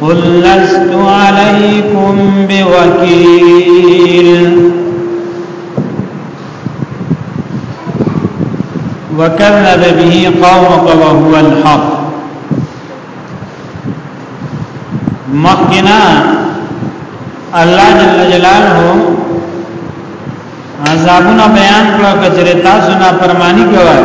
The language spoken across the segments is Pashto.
قل لست عليكم بوكيل وکذب به قومك وهو الحق مخنا الله جل جلاله عذابونه بیان کړو کچره تاسو نه پرمانی کوي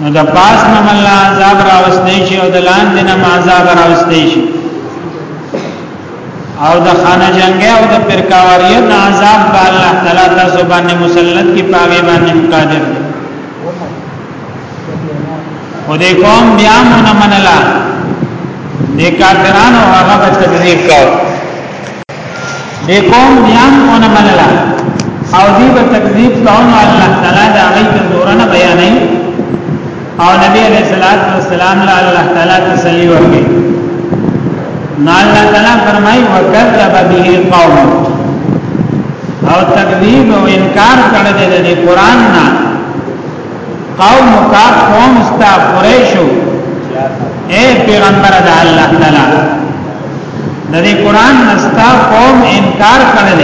نو د پاس نه الله عذاب راوستي شي او د لاندې نه عذاب راوستي شي او د خانه جنگ او د پرکاوریت عذاب به الله تعالی تاسو باندې مسلط کی پاوی باندې قادر دی او دې قوم بیا مونږ منلا دې کافرانو هغه بچ تکذیب کاوه دې قوم بیان کو نه منله او دې په تکذیب کاونو الله تعالی دا غي کمزورنه بیانې او نبی علیہ الصلوۃ والسلام له الله تعالی تسلی ورکړي نو الله تعالی فرمایي وکذب به قوم او تکذیب او انکار کړل دې قرآن نه قوم کا قوم استا قریشو اے پیغمبر د الله تعالی د دې قران نستا قوم انکار کړل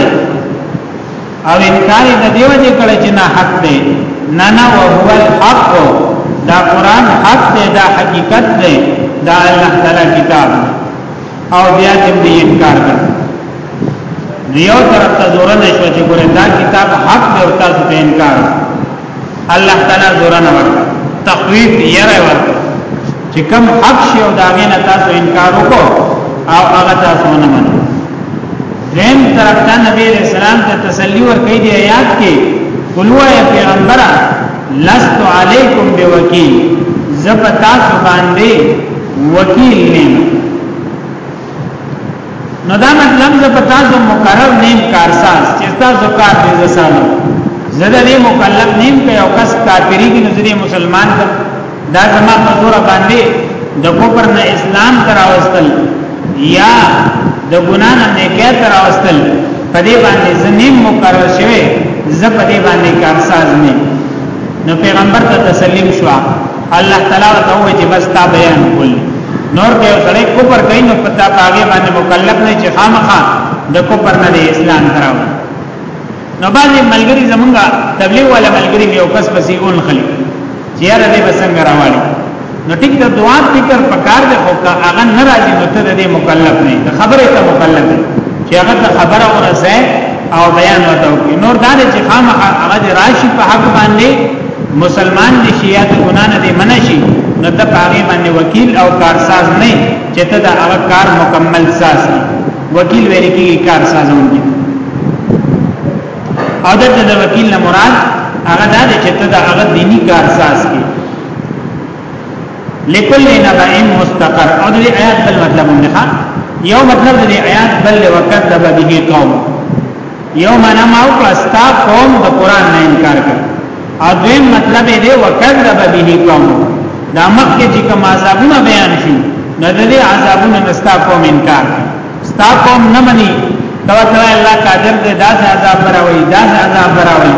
او انکار د دیو چې کړه چې نه حق دی نه نه او هو الحق دا قران حق دی دا حقیقت دی دا الله تعالی کتاب او بیا دې انکار کړ یو طرف ته زور نه شو چې ګوره دا کتاب حق دی او تاسو ته انکار الله تعالی زورانه ورکړه تقویف یې را ورکړه چې کم حق شی او داغه نه تاسو انکار وکړو او هغه تاسو نه منو دیم طرف ته نبی رسول الله ته تسلی ورکړي دی آیات کې قلوا یا پیغمبر لست علیکم بوکیل زپتا سو باندې وکیل نه نو دا مطلب زه په تاسو مقرر نیم کارساز چې تاسو کار دې زسالو زه دې مکلف نیم که یو کس کافری کې نظر مسلمان ده دا زما په زور باندې د کوپر نه اسلام تراوستل یا د ګنا نه نیکه تراوستل په دې باندې زنیم مقرر شوی زه په دې باندې کارساز نه نو پیغمبر ته تسلیم شو الله تعالی ته وایي چې بس تا بیان کول نور که سړی کوپر کوي نو پتا پاګه باندې مکلف نه چې خامخا د کوپر نه دی اسلام تراو نو باندې ملګری زمونږه تبلیغ والا ملګری یو کس پسې اون خلی چې یاره دې بسنګ راوړي نو ټیک د دعا فکر پکار دی خو که هغه ناراضي نو ته دې مکلف نه ته خبره ته مکلف نه چې هغه ته خبره ورسه او بیان وته نور دا چې خامخا هغه راشي په حق باندې مسلمان دي شي یا د ګنا نه دی منع شي نو ته پاغي باندې وکیل او کارساز نه چې ته دا هغه کار مکمل ساز نه وکیل ویل کیږي کارساز هم دي او د وکیل نه مراد هغه دا چې ته دا هغه دینی کارساز کی لکل نبع مستقر او دې آیات بل مطلب هم نه یو مطلب دې آیات بل وکړه د به قوم یو معنا ما او استا قوم د قران نه انکار کړ او دې مطلب دې وکړه د به قوم دا مخکې چې کوم عذابونه بیان شي نو دې عذابونه نستا قوم انکار کړ ستا قوم نه مني دا وتره الله قادر دې دا عذاب براوي دا عذاب براوي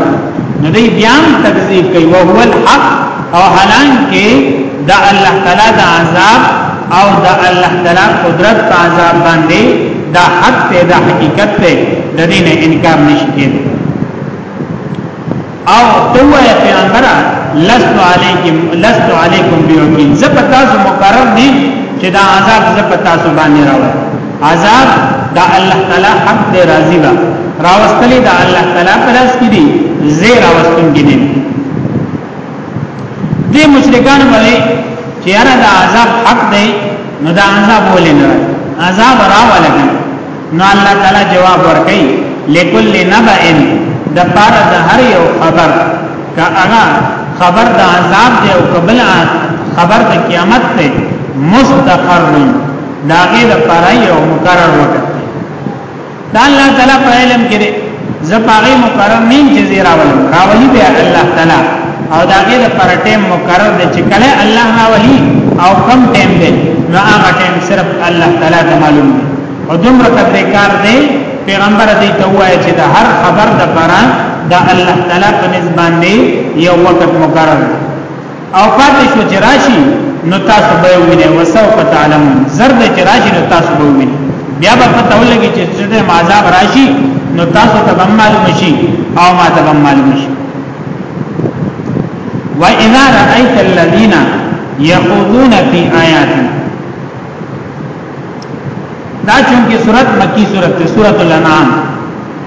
نو دې بیا تکذیب کوي او هو الحق او حالانکه دا الله تعالی دا عذاب او دا الله تعالی قدرت په عذاب باندې دا حق ته دا حقیقت ته د دې نه انکار نشي کېدای او تو اے پیغمبره لست علیکم لست علیکم بیوکیل زه په تاسو مقرر نیم چې دا عذاب زه په تاسو باندې راوړم عذاب دا الله تعالی حق دی راضی با راوستلی دا الله تعالی پر اس کې دی زه راوستم کې نیم دې مشرکان باندې چې هر دا عذاب حق دی نو دا عذاب ولې نه عذاب راولګي نو الله تعالی جواب ورکړي لکل نبأ د پاره د هر یو خبر کا هغه خبر د عذاب دی او قبل خبر د قیامت دی مستقر داغه د پاره یو مقرر وخت دی دا الله تعالی په علم کې دی زپاغه مقرر نیم چې زیراول راولي به الله تعالی او داغه د پاره ټیم مقرر دی چې کله الله راولي او کم ټیم دی نو هغه ټیم صرف الله تعالی ته معلوم دی او دومره قدرې کار دی پیغمبر دی ته وایي چې د هر خبر د پاره د الله تعالی په نسبت دی یو وخت مقرر او پاتې شو چې راشي نو تاسو به وینئ وسو په تعلم زرد چې راشي نو تاسو به وینئ بیا به پته ولګي چې څه د عذاب راشي نو تاسو ته به معلوم شي او ما ته به معلوم شي وَإِذَا رَأَيْتَ الَّذِينَ يَخُوضُونَ فِي آيَاتِنَا دا چونکه سورت مکی سورت دی سورت الانعام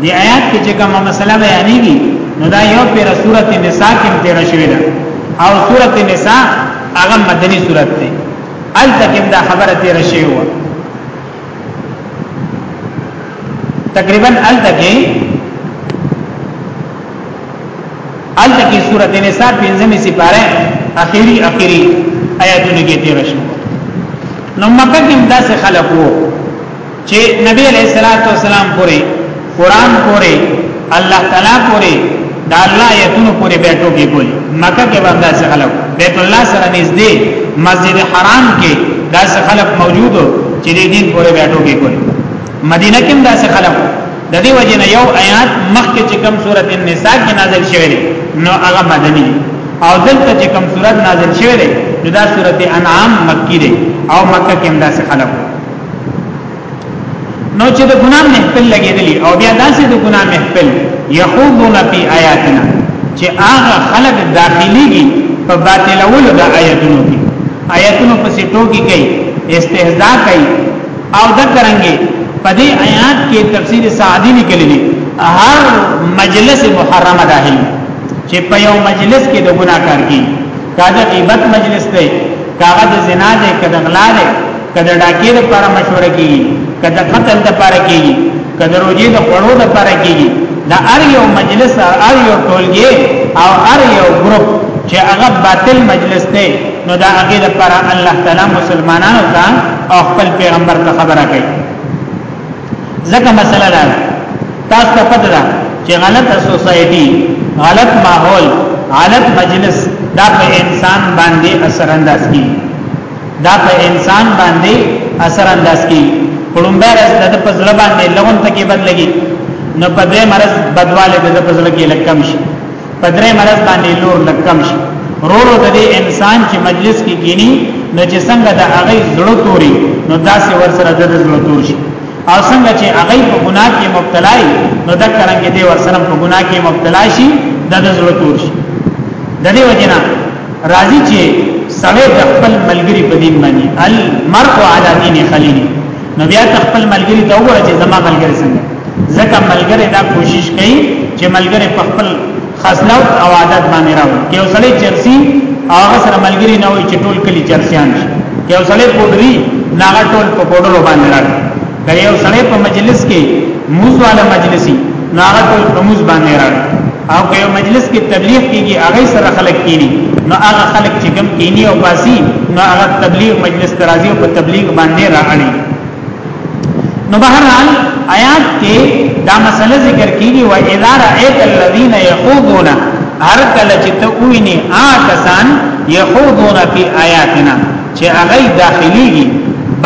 دی آیات کې چې کومه مسله بیانېږي نو دا یو پیر سورت نساء کې تیر شوی ده او سورت نساء هغه مدنی سورت دی الته کې دا خبره تیر شوی و تقریبا الته کې الته کې سورته نساء پنځمه سپاره اخیری اخیری آیاتونه کې تیر شو نو مکه کې داسې خلق وو چې نبی علیہ الصلوۃ والسلام پورې قران پورې الله تعالی پورې دا الله یتونو پورې بیٹو کې کولی مکه کې باندې څه خلک بیت الله سره نږدې مسجد حرام کې دا څه خلک موجودو چې دې دین پورې بیٹو کې کولی مدینه کې دا څه خلک د دې وجه نه یو آیات مخکې چې کوم سورۃ النساء کې نازل شوی دی نو هغه مدني او دلته چې کوم سورۃ نازل شوی دی نو دا سورۃ انعام مکی دی او مکه کې هم دا څه خلق نو چې د ګناه محفل لګېدلی او بیا داسې د ګناه محفل یخوضون فی آیاتنا چې هغه خلق داخليږي په باطلولو د آیاتونو کې آیاتونو پسې ټوکی کوي استهزاء کوي او دا کرنګي په دې آیات کې تفسیر سعدی لیکلی دی هر مجلس محرمه داخل چې په یو مجلس کې د ګناکار کی کاغه غیبت مجلس دی کاغه د زنا دی کده غلا دی کده ډاکې د پر مشوره کی کده قتل د پر کی کده روزي د خړو د پر کی دا ار یو مجلس ار یو ټولګي او ار یو ګروپ چې هغه باطل مجلس دی نو دا هغه د پر الله تعالی مسلمانانو ته او خپل پیغمبر ته خبره کوي ځکه مسله ده تاسو ته پته ده چې غلطه سوسایټي غلط ماحول غلط مجلس دا په انسان باندې اثر انداز کی دا په انسان باندې اثر انداز کی پړمبه رس د په ځل باندې لغون تکي بدلږي نو په دې مرز بدواله د په ځل کې لکم شي په درې مرز باندې لور لکم شي رورو د دې انسان چې مجلس کې کینی نو چې څنګه د هغه زړه توري نو داسې ور سره د زړه تور شي او څنګه چې هغه په ګناه کې مبتلا وي نو د کرانګې دې ور سره په ګناه کې مبتلا شي د زړه تور شي د دې وجنه راضي چې سړی د خپل ملګری په دین باندې المرء علی دین خلیلی نو بیا خپل ملګری ته وګوره چې زما ملګری څنګه ځکه ملګری دا کوشش کوي چې ملګری په خپل خصلت او عادت باندې راوړي یو سړی چرسی هغه سره ملګری نه وي چې ټول کلی چرسیان شي یو سړی پودری ناغه ټول په پودرو باندې راځي که یو سړی په مجلس کې موزواله مجلسی نو هغه ټول پرموز باندې راغلي او که یو مجلس کې تبلیغ کیږي هغه سره خلک کینی نو هغه خلک چې کم کینی او پاسی نو هغه تبلیغ مجلس ترازی او په تبلیغ باندې راغلي نو بهرحال آیات کې دا مسله ذکر کیږي و اذا رأيت الذين يخوضون هر کله چې ته ویني آ کسان يخوضون فی آیاتنا چې هغه داخليږي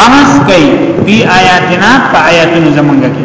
بحث کوي فی آیاتنا په آیاتونو زمونږ کې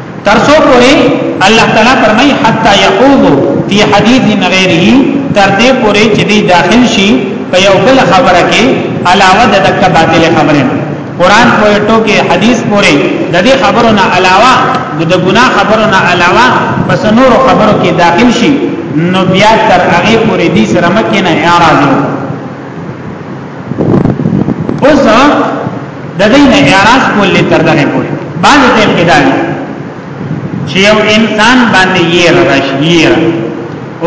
ترسو پوری الله تعالی فرمای حتا یقوبو فی حدیث غیره تر دې پوری چې دی داخل شي په یو بل خبره کې علاوه د دک باطل خبره قران پوری ټوکې حدیث پوری د دې خبرو نه علاوه د ګناه خبرو نه علاوه پس نور خبرو کې داخل شي نو بیا تر هغه پوری دې سره مکه نه اعتراض اوس د دې نه اعتراض کول تر دغه پورې بعد دې کې دا چې یو انسان باندې یې راشي یې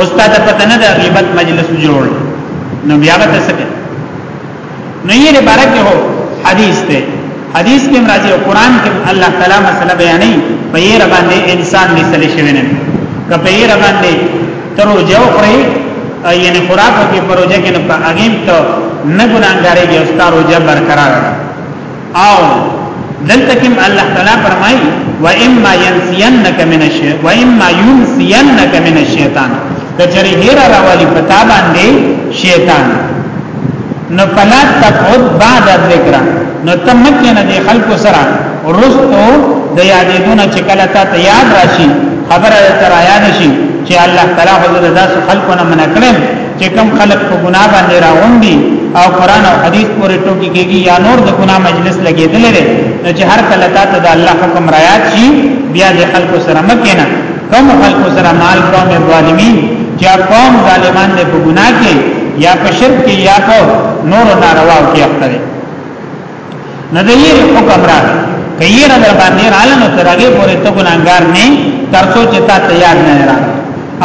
استاد پته نه د غیبت مجلس جوړ نو بیا به څه کوي نو یې لپاره کې هو حدیث ته حدیث کې مرضی او قران کې الله تعالی مسله بیانې په یې را باندې انسان دې سره شوی نه که په یې را باندې ترو جو پرې یعنی خوراک کې پروژه کې نه په اګیم ته نه ګناګارې کې استارو جب برقرار او دلته کې الله تعالی فرمایي و اما ينسينك من الشيطان و اما ينسينك من الشيطان کچری هیر راوالی پتا باندې شیطان نو فلا تقعد بعد الذکر نو تمکه نه دی خلق سره ورستو د یادېدونه چې کله تا ته یاد راشي خبره تر یاد شي چې الله تعالی حضور داس خلقونه منع کړم چې کم خلق په ګناه باندې راوندي او قران او حديث پورې ټوکی کېږي یا نور د ګناه مجلس لګېدل لري نو چې هر کله تا ته د الله حکم رايات شي بیا د خلکو سره مکه نه کوم خلکو سره مال قوم ظالمین یا قوم ظالمان دې په ګناه کې یا په شرک کې یا په نور نارواو کې اخته دي نه دې حکم راغی کیر در باندې رااله نو ترغه پورې ته ګناګار نه ترڅو چې تا تیار نه راغی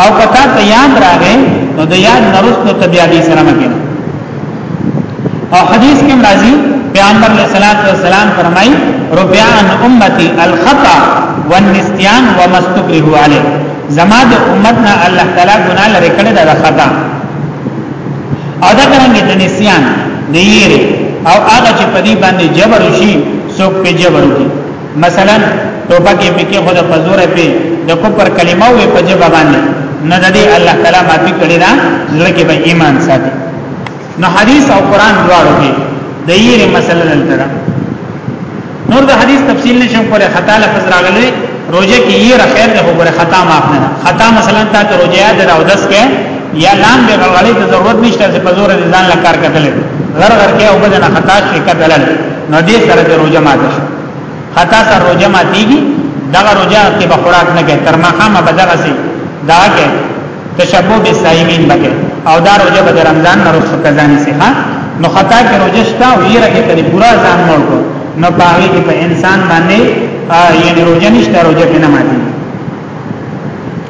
او کتا تیار راغی نو د یاد نرست ته بیا دې سره مګنه او حدیث کې راځي پیغمبر علیه الصلاۃ والسلام فرمایي ربيع عن امتي الخطا والنسيان وما استكره عليه زما د امت نه الله تعالی ګناه لري کړی دا خطا او دا څنګه د نسيان د یری او هغه چې په دې باندې جبر شي څوک په جبر وکړي مثلا ټوپک یې پکې خو د فزور په د کوپر کلمه وې په جبه باندې نه د دې الله تعالی معافي کړی دا زړه کې به ایمان ساتي نو حدیث او قران دواړو کې د یې مسله دلته ده نور د حدیث تفصیل نشم کوله خطا لفظ راغلی روزه کې یې خیر ده وګوره خطا معاف نه خطا مثلا تا ته روزه یاد ده او دس کې یا لام به غړې ته ضرورت نشته چې په زور ځان لکار کتل غر غر کې او بدن خطا شي کتل نو دې سره د روزه ماته شو خطا سره روزه ماتيږي دا روزه کې به خوراک نه کوي تر ما خامه به دغه سي دا کې تشبو به صائمین بکه او دا روزه به رمضان نه رخصت کزاني سي ها نو خطا کې روزه شته او یې راکې ترې پورا ځان مړ کو نو پاوي کې په انسان باندې یعنی روزه نشته روزه نه ماتي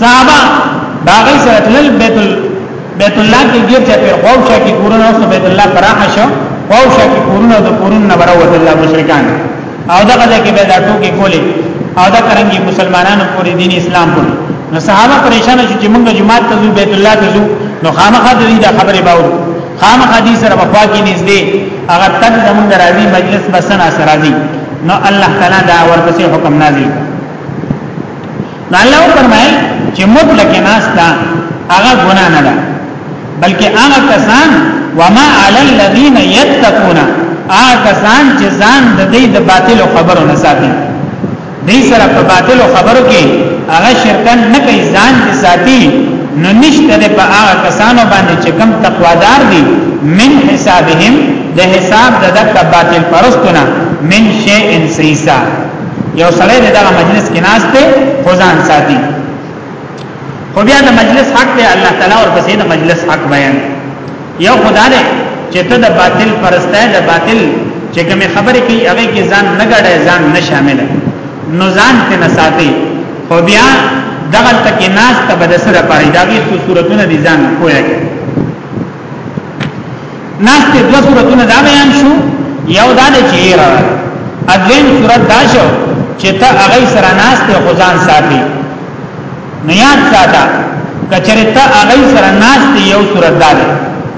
صحابه دا غي سره تل بیت بیت الله کې ګیر چې په غو شا کې کورونه اوس بیت الله پراخ شو غو شا کې کورونه د کورونه نه وروت الله مشرکان او دا غځه کې به دا ټوکی کولې او دا کرنګي مسلمانانو پوری دین اسلام پوری نو صحابه پریشان شو چې موږ جماعت ته ځو بیت الله ته ځو نو خامخا د دې خبره باور خامخا دې سره وفا کې نږدې هغه تک زمونږ راځي مجلس بسنه سره راځي نو الله تعالی دا ورپسې حکم نازل کړ نو الله فرمایل چې مطلق ناستا هغه ګنا نه ده بلکې هغه کسان وما علی الذین یتقون هغه کسان چې ځان د دې د باطل خبرو نه ساتي دې سره په باطل خبرو کې هغه شرکان نه کوي ځان دې ساتي نو نشته د په هغه کسانو باندې چې کم تقوادار دي من حسابهم د حساب د دک باطل پرستونه من شیء سیسا یو سړی د دغه مجلس کې ناس دی خو ځان ساتي خو بیا د مجلس حق دی الله تعالی او پسې د مجلس حق بیان یو خدا دی چې ته د باطل پرسته د باطل چې کوم خبرې کوي هغه کې ځان نه ګړې ځان نه شامل نو ځان ته نه ساتي خو بیا دغه تکي ناس ته بد سره پاره دا وی صورتونه دي ځان کوی ناشته دو صورتونه دا بیان شو یو دا د چیر ادوین صورت دا شو چې ته هغه سره ناشته خدان ساتي نو یاد ساته کچره ته هغه سره ناشته یو صورت دا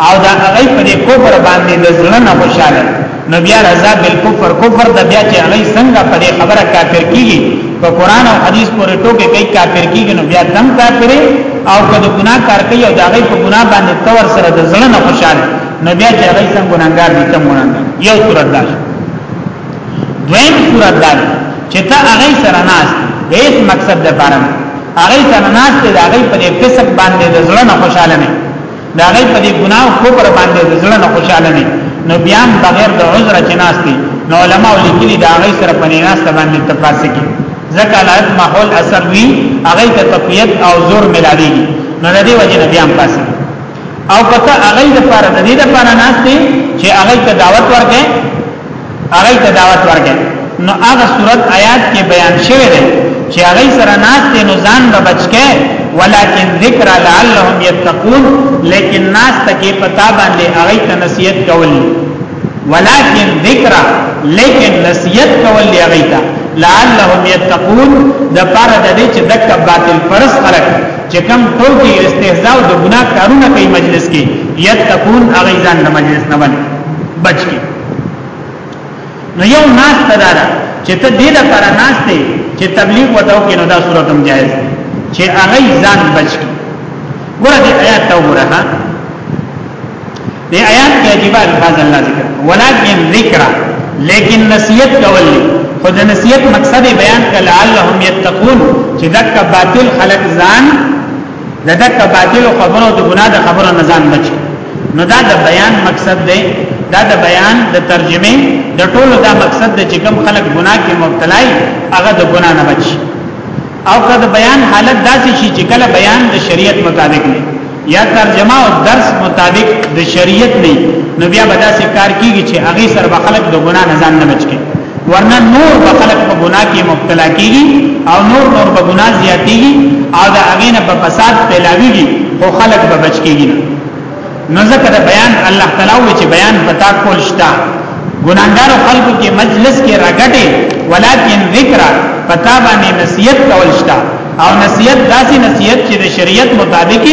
او دا هغه په دې کوبر باندې د ځلنه خوشاله نو بیا رضا بالکفر کفر د بیا چې هغه څنګه په دې خبره کافر کیږي په قران او حدیث پورې ټوکې کوي کافر کیږي نو بیا تم کافر او کله ګناه کار کوي او دا غي په ګناه باندې تور سره د ځړن خوشاله نو بیا چې هغه څنګه ګناګار دي تم ګناګار یو صورت ده دویم صورت ده چې ته هغه سره ناس د هیڅ مقصد لپاره هغه سره ناس ته د هغه په فسق باندې د ځړن خوشاله نه دا غي په دې ګناه او کفر باندې د زړه نه خوشاله نه نو بیا بغیر د عذر جناستي نو علما لیکلي دا غي سره په ناست باندې تفاسه کی ځکه لایت ماحول اثر وی هغه ته تقویت او زور ملاوي نو د دې وجه نه بیا پاسه او کته هغه د پاره د دې د پاره ناشته چې هغه ته دعوت ورکې هغه ته دعوت ورکړي نو هغه صورت آیات کې بیان شوی دی چې هغه سره ناس ته نو ځان به بچکه ولکن ذکر لعلهم یتقون لیکن ناس ته کې پتا باندې هغه ته نصیحت کول ولکن ذکر لیکن نصیحت کول دی هغه ته لعلهم یتقون د پاره د دې چې دک باطل پرس خلک چې کم ټوکی استهزاء او د ګناه کارونه کوي مجلس کې یتقون هغه ځان د مجلس نه بچي نو یو ناس تدار چې ته دې لپاره ناس ته چې تبلیغ وتاو کې نو دا صورت هم جایز دی چې هغه ځان بچ کی ګوره دې آیات ته وګوره ها دې آیات کې عجیب الفاظ الله ذکر ولکن ذکر لیکن نصیحت کول خود نصیحت مقصد بیان کړه لعلهم یتقون چې دک باطل خلق ځان دک باطل خبرو د ګناه د خبرو نه ځان بچ نو دا د بیان مقصد دی دا د بیان د ترجمه د ټولو دا مقصد دی چې کوم خلک ګناه کې مبتلا وي هغه د ګناه نه بچي او که د بیان حالت داسې شي چې کله بیان د شریعت مطابق نه یا ترجمه او درس مطابق د شریعت نه نو بیا به داسې کار کیږي چې هغه سره به خلک د ګناه نه ځان نه بچي ورنه نور به خلق په ګناه کې مبتلا کیږي او نور نور به ګناه زیاتیږي او دا هغه نه په فساد پیلاویږي خو خلق به بچ کیږي نو ذکر بیان الله تعالی و چې بیان پتا کول شتا ګناګار خلق کې مجلس کې راګټي ولکن ذکر پتا باندې نصیحت کول شتا او نصیحت داسې نصیحت چې د شریعت مطابق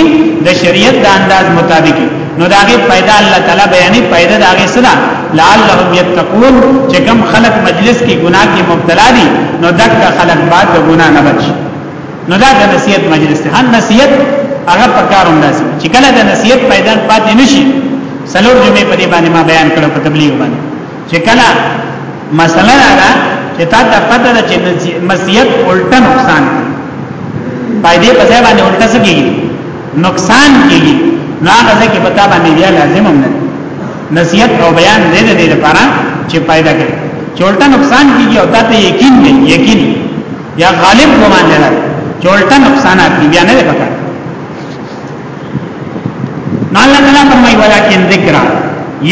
د شریعت د انداز مطابق نو داغه پیدا الله تعالی بیانې پیدا داغه سره لعلهم یتقون چې کم خلق مجلس کې ګناه کې مبتلا دي نو دک خلق بعد د ګناه نه بچي نو دا د نصیحت مجلس ته نصیحت هغه پکاروم داسې چې کله د نصیحت پیدا پاتې نشي سلور جمعې په دې باندې ما بیان کړو په تبلیغ باندې چې کله مسله دا چې تا ته پته ده چې مسیت الټا نقصان دی فائدې په ځای باندې الټا سګي نقصان کیږي نو هغه ځکه په تا باندې بیا لازم هم نه نصیحت او بیان دې دې لپاره چې پیدا کړي چولټا نقصان کیږي او تاسو یقین نه یقین یا غالب ګمان نه لري چولټا نقصانات بیا نه پکړي نو الله تعالی فرمایي ولکن ذکر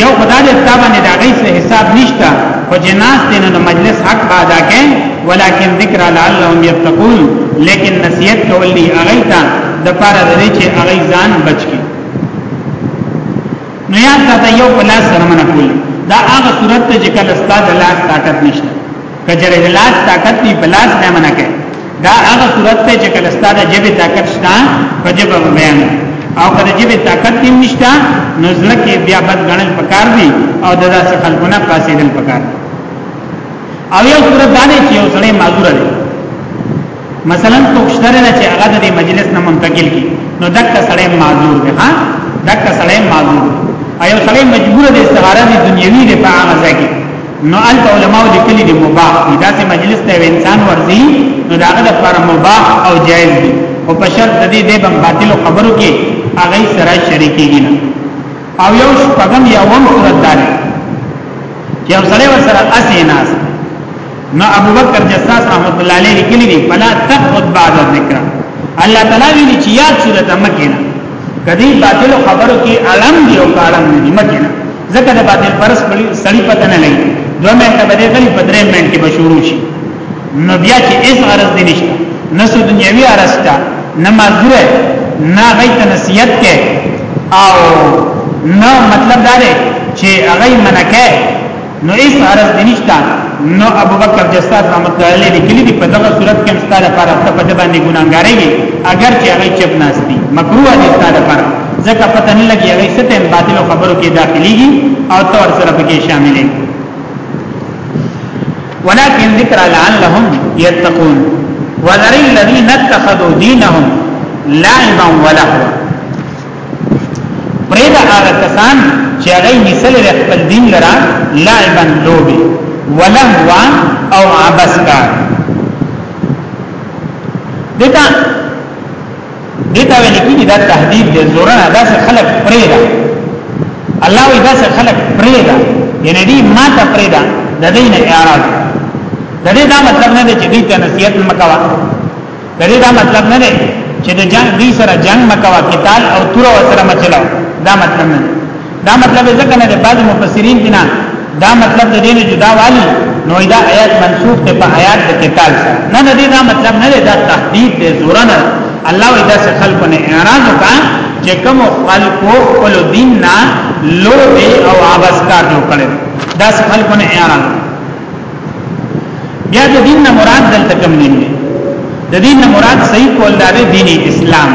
یو خدای دې تابع نه دا غي حساب نشتا خو جناس دې نو مجلس حق ادا کړي ولکن ذکر لعلهم يتقون لیکن نصیحت کولی اغیتا د پاره د دې چې اغی ځان بچ کی نو یاد ساته یو پلاس سره منه کولی دا هغه صورت ته چې کله استاد لاس طاقت نشته کچره لاس طاقت دی بلاس نه منع کوي دا هغه صورت ته چې کله ستاسو جبه طاقت شته په جبه بیان او کله جبه طاقت دی نشته نو زړه کې بیا بد غنل پکار دی او د داسې خلقونه پاسې دل پکار او یو صورت دا نه چې یو سړی معذور دی مثلا څوک شته نه چې هغه د مجلس نه منتقل کی نو دک سړی معذور دی ها دک سړی معذور ایو سړی مجبور دی استعاره دی دنیوي دی په هغه ځای کې نو ال علماء لیکلي دی مباح دی دا چې مجلس ته انسان ورځي نو دا هغه لپاره مباح او جائز دی او په شرط د دې د باطل خبرو کې هغه سره شریکېږي نه او یو شپږم یا وم صورت دار چې یو سړی ورسره اسې ناس نو ابو بکر جساس رحمت الله علیه لیکلی دی فلا تقعد بعد الذکر الله تعالی ویلی چې یاد صورت مکینا کدی باطل خبرو کې علم دی او کالم دی مکینا ځکه د باطل پرس سړی پته نه لګي دوه منټه بده غلی په درې منټ کې بشورو شي نو بیا چې اس عرض دی نشته نسو دنیوی عرض تا نه مزره نه غیت نصیحت کې او نه مطلب دا دی چې هغه منکه نو ایس عرض نشتا نو ابو بکر جساد رحمت الله علیه لیکلی دی په دغه صورت کې مستاره پر ته په باندې ګناګارې اگر چې هغه چپ ناس دي مکروه دي ستاره پر ځکه پته نه لګي هغه ستې باطل خبرو کې داخليږي او تور سره پکې شاملې ولكن ذکر لعلهم يتقون وذر الذين اتخذوا دينهم لعبا ولهوا پرې دا هغه کسان چې هغه مثال د خپل دین لرا لعبا لوبي ولهوا او عبس کار دته دته ویل کیږي دا تهدید دی زورنا دا څه خلق پرې دا الله وی دا څه خلق پرې دا یعنی دې ما ته پرې دا د دې نه اعتراض د دې دا مطلب نه دی چې دې ته نصیحت مکوا دې دا مطلب نه دی چې د جنگ دې سره جنگ مکوا قتال او تور او سره مچلو دا مطلب نه دا مطلب ځکه نه دی بعض مفسرین کنا دا مطلب د دین جدا والی نو دا آیات منسوخ ته په آیات د قتال سره نه نه دا مطلب نه دی دا تهدید دی زورن الله وی دا خلق نه اعراض وکا چې کوم خلقو خپل دین نه لوبه او عبادت کار جوړ کړي دا خلق نه اعراض بیا د دین نه مراد دلته کوم دین دی د دین نه مراد صحیح کول دا دی دین اسلام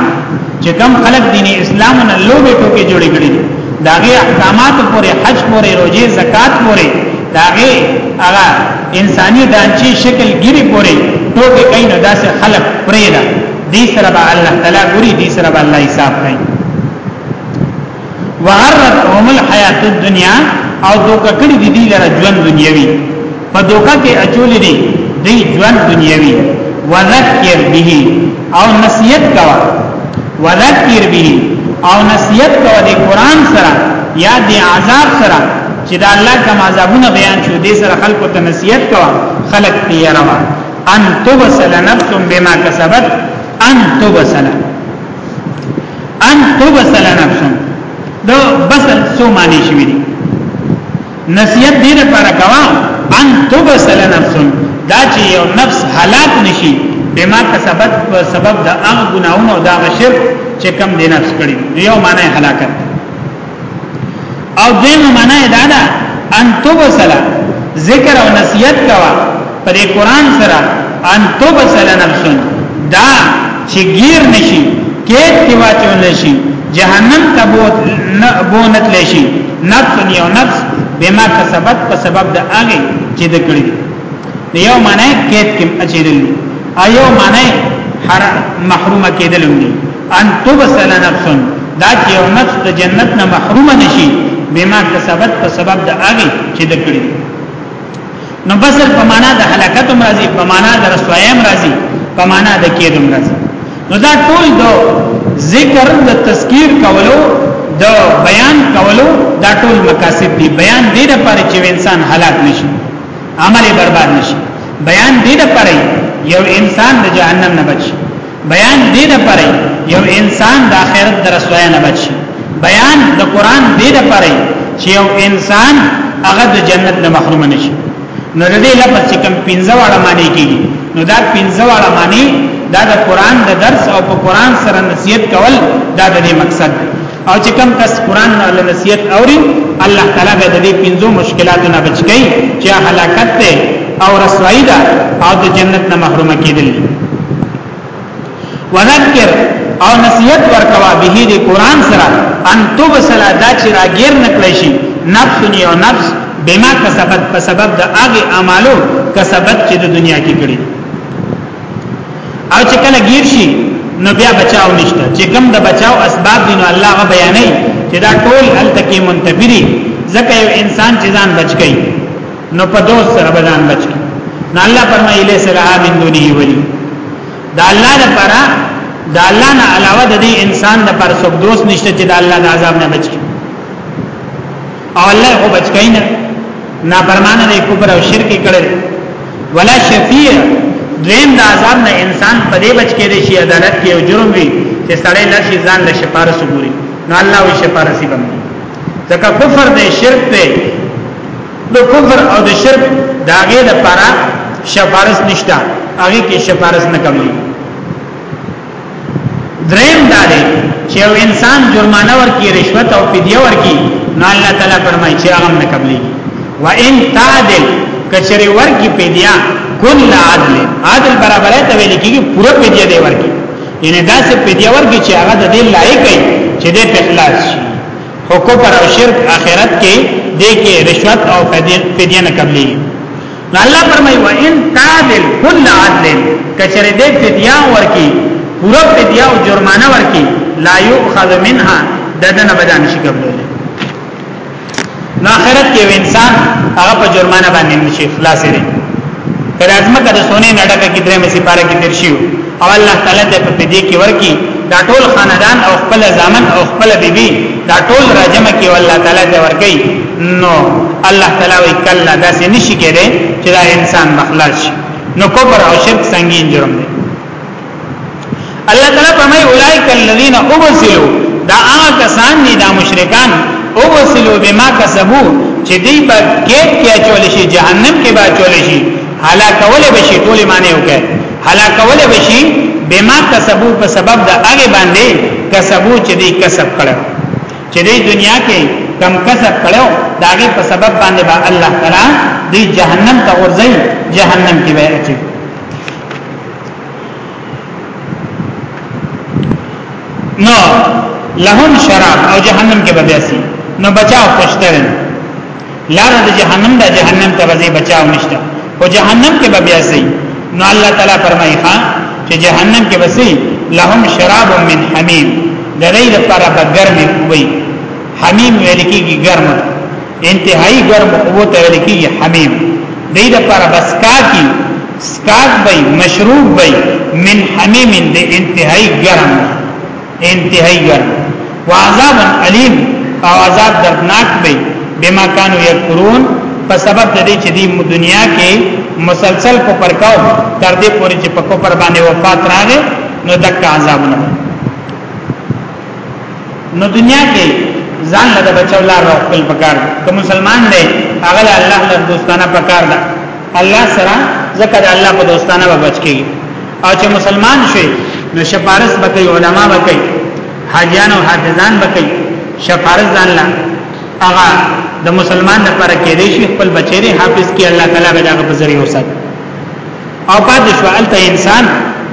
چې کوم خلک دین اسلام نه لوبې ټوکې جوړې کړي دا غي احکامات پورې حج پورې روزي زکات پورې دا غي هغه انساني دانچې شکل ګيري پورې ټوکې کوي نو داسې خلک پرې ده دې سره به الله تعالی ګوري دې سره به الله حساب کوي وغرت هم الحیات الدنیا او دوکه کړی دی دی لره ژوند دنیوي په دوکه کې اچول دي دی ژوند دنیوي وذکر به او نصیحت کوا وذکر به او نصیحت کوا د قران سره یا د عذاب سره چې دا الله کوم عذابونه بیان شو دې سره خلکو ته نصیحت کوا خلق تیاروا ان تبصل نفس بما کسبت ان تبصل ان تبسل نفس دو بسل سو معنی شوی دی نصیحت دې لپاره کوا ان تبسل نفس دا چې یو نفس هلاک نشي بما کسبت سبب د هغه ګناونو دا شرک چې کم دې نفس کړی یو معنی هلاکت او دیم معنا دا ده ان تبصلا ذکر او نصیحت کوا پر قران سره ان تبصلا نفس دا چې غیر نشي کېد کې واچو نشي جهنم ته بونت لشي نفس یو نفس بما کسبت په سبب د هغه چې د کړی یو معنی کېد کې اچېدل ایو معنی محرومه کېدل نه ان تبسل نفس دا چې یو نفس د جنت نه محروم نشي بما کسبت په سبب د هغه چې د کړی نو بسل په معنا د هلاکت مرضی په معنا د رسوای مرضی په معنا د کېد مرضی نو دا ټول دو ذکر د تذکیر کولو د بیان کولو دا ټول مقاصد دي بیان دې د پاره چې انسان هلاک نشي عمل برباد نشي بیان دې د پاره یو انسان د جهنم نه بچي بیان دې د پرې یو انسان د آخرت در رسوای نه بچي بیان د قران دې د پرې چې یو انسان هغه د جنت نه محروم نشي نو دې لپاره چې کوم پنځه واړه معنی کیږي نو دا پنځه واړه معنی دا د قران د درس او په قران سره نصیحت کول دا د دې مقصد دی او چې کوم کس قران نه الله نصیحت اوري الله تعالی به د دې پنځو مشکلاتو نه بچ کړي چې هلاکت ده او رسوایی ده او د جنت نه محروم کیدل وذکر او نصیحت ورکوا به دې قران سره ان توب سلا دا چې راګیر نکړی شي نفس یو نفس بما کسبت په سبب د هغه اعمالو کسبت چې د دنیا کې کړی او چې کله گیر شي نو بیا بچاو نشته چې کم د بچاو اسباب دي نو الله غ بیانې چې دا ټول التکی منتبری ځکه یو انسان چې ځان بچکی نو په دوست سره بدن بچی نو الله فرمایي له سلام من دونه ولی دا الله لپاره دا الله نه علاوه د دې انسان د پر سب دوست نشته چې دا الله د عذاب نه بچي او الله خو بچی نه نافرمانه دی کفر او شرک کړي ولا شفیع دویم د عذاب نه انسان په دې بچ کې دی شي عدالت کې او جرم وي چې سړی لشي ځان له شپاره سګوري نو الله وي شپاره سي باندې ځکه کفر دی شرک دی د کفر او د شرک داګه د پاره شفارس نشتا هغه کې شفارس نه کوي دریم دا دی چې یو انسان جرمانه ورکی رشوت او فدیه ورکی نو الله تعالی فرمایي چې هغه نه قبلي و ان تعدل کچره ورکی فدیه کل عدل عدل برابر ته ویل کیږي پوره فدیه دی ورکی یعنی دا څه فدیه ورکی چې هغه د دې لایق دی چې د اخلاص شي حکم پر او شرک اخرت کې دې کې رشوت او فدیه نه قبلي نو الله فرمایي وا ان تعدل كل عدل کچره دې فدیا ورکی پورا فدیا او جرمانه ورکی لا یؤخذ منها ددنه بدن شي قبول نو آخرت کې انسان هغه په جرمانه باندې نشي خلاص دی کله ازمه کده سونه نډکه کې درې مې سپاره کې ترشیو او الله تعالی دې په دې کې ورکی دا ټول خاندان او خپل ځامن او خپل بیبي دا ټول راجمه کې والله تعالی دې ورکی نو الله تعالی وی کلا دا سې نشي کېده چې دا انسان مخلص شي نو کفر او شرک سنگین جرم دی الله تعالی په مې اولایک الذین ابسلوا دا هغه کسان دي دا مشرکان ابسلوا بما کسبوا چې دی په کې کې چول شي جهنم کې به چول شي هلاکول به شي ټول معنی وکړي هلاکول به شي بما کسبوا په سبب د هغه باندې کسبو چې دی کسب کړو چې د دنیا کې کم کسب کړو داغه په سبب باندې با الله تعالی د جهنم ته ورځي جهنم کې وایي چې نو لهم شراب او جهنم کې به بیاسي نو بچاو خوشتره لار د جهنم د جهنم ته وځي بچاو نشته او جهنم کې به بیا سي نو الله تعالی فرمایي ها چې جهنم کې وسي لهم شراب من حمیم د دې لپاره به ګرمي وي حمیم ویل کېږي ګرم انتهایی ګرم او ته ویل کېږي حمیم د دې لپاره بس کا کی سکاک وي مشروب وي من حمیم د انتهایی ګرم انتهايا وعذاب الیم او عذاب دردناک به بما كانوا یکفرون په سبب د دې چې د دنیا کې مسلسل کو پر کاو تر دې پورې چې په کو پر باندې وفات راغې نو دک عذاب نه نو دنیا کې ځان له بچو لار خپل پکار که مسلمان دی هغه الله له دوستانه پکار ده الله سره ځکه د الله په دوستانه به بچ کی او چې مسلمان شي نو شفارس بکې علما بکې حاجیان او حافظان بکې شفارس ځان لا هغه د مسلمان لپاره کې دی شي خپل بچی حافظ کی الله تعالی به دغه په ذریعہ وسات او پاتې شو الته انسان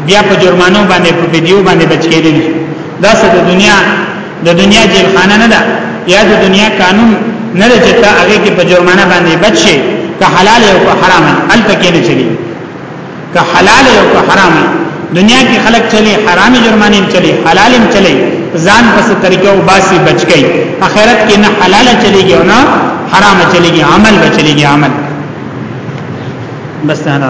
بیا په جرمانو باندې په ویډیو باندې بچی دی دا څه د دنیا د دنیا جیل خانه نه ده یا د دنیا قانون نه ده چې تا هغه کې په جرمانه باندې بچي که حلال او که حرام الته کې نه چلی که حلال او که حرام دنیا کې خلک چلی حرامي جرمانه چلی حلال هم چلی ځان په ست طریقه او باسي بچکی اخرت کې نه حلال چلیږي او نه حرام چلیږي عمل بچلیږي عمل بس نه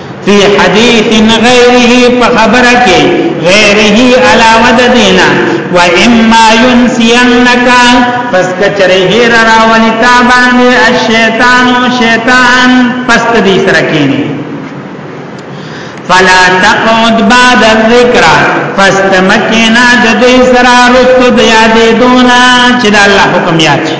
فی حدیث غیره په خبره کې غیره علاوه د دینا و اما ينسینک پس کچره هیر راولی تا باندې الشیطان او شیطان پس دې سره کینی فلا تقعد بعد الذکر فاستمکنا د دې سره رسو د یادې دونا چې د الله حکم یاد شي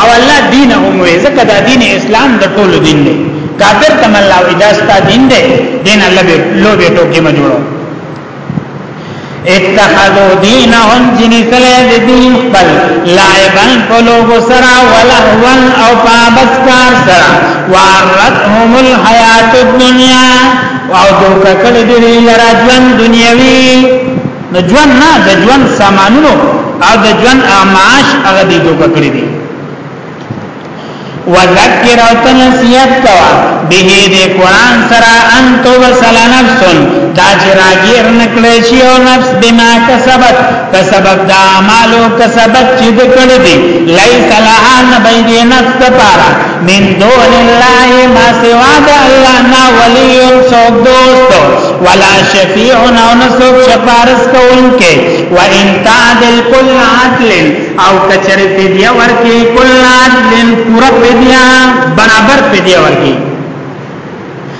او الله دین هم وې ځکه دا دین اسلام د ټولو دین دی کافر تم الله وې دا ستا دین دی دین الله به لو به ټوکی ما جوړو اتخذوا دینهم جنی سلی دی دین خپل لائبن پلوب سرا ولہون او پابسکار سرا وارتهم الحیات الدنیا او دوکا کلی دی لرا جوان دنیاوی نو ژوند نه د ژوند سامانونو او د ژوند معاش هغه دی دوک کړی دی وذکر او تنسیت کوا به دې قران سره ان تو وسل نفس دا چې راګیر نکړې شي او نفس بما کسبت کسبت دا اعمالو کسبت چې دکړې دي لیس لها نبی دې نفس پارا من دون الله ما سوا د الله نا ولی سوک دوست ولا شفیع او نه سوک شفارس کوونکې و ان تعدل کل عدل او کچره فدیه ورکی کل عدل پورا فدیه برابر فدیه ورکی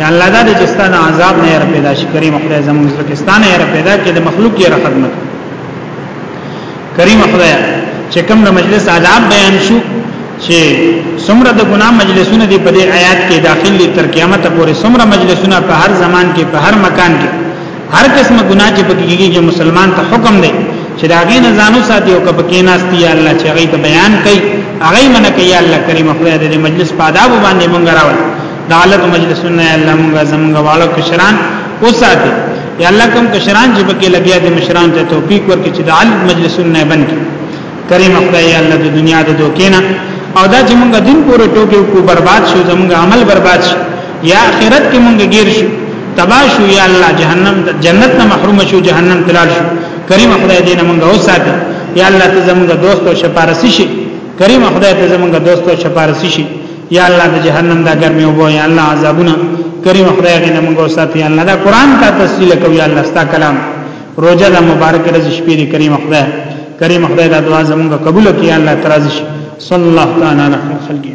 یا الله دا د جستان عذاب نه یې پیدا شي کریم خدای زموږ ازبکستان یې پیدا کړي د مخلوق یې خدمت کریم خدای چې کوم د مجلس آداب بیان شو چې سمره د ګناه مجلسونه دی په دې آیات کې داخل دي تر قیامت پورې سمره مجلسونه په هر زمان کې په هر مکان کې هر قسمه ګناه چې پکې کیږي چې مسلمان ته حکم دی چې دا غي نه ځانو ساتي او کپ کې ناشتي یا الله چې غي ته بیان کوي هغه منکه یا الله کریم خدای دې مجلس په آداب باندې مونږ راوړي د عالت مجلسونه یا الله موږ زموږ والو کشران وساتي یا الله کوم کشران چې پکې لګیا دي مشران ته توفیق ورکړي چې د عالت مجلسونه بند کړي کریم خدای یا الله د دنیا د دوکینا او دا چې موږ دین پورې ټوکې کو برباد شو زموږ عمل برباد شو یا آخرت کې موږ گیر شو تبا شو یا الله جهنم جنت نه محروم شو جهنم تلال شو کریم خدای دې موږ وساتي یا الله ته زموږ دوست او شفارسی شي کریم خدای ته زموږ دوست او شفارسی شي یا الله د جهنم دا ګرمي وبو یا الله عذابونه کریم خدای غنه موږ ساتي یا الله دا قران ته تفصیل کوي یا الله ستا کلام روزه د مبارک رز شپې دی کریم خدای کریم خدای دا دعا زموږ قبول کړي یا الله ترازش صلی الله تعالی علیه خلقی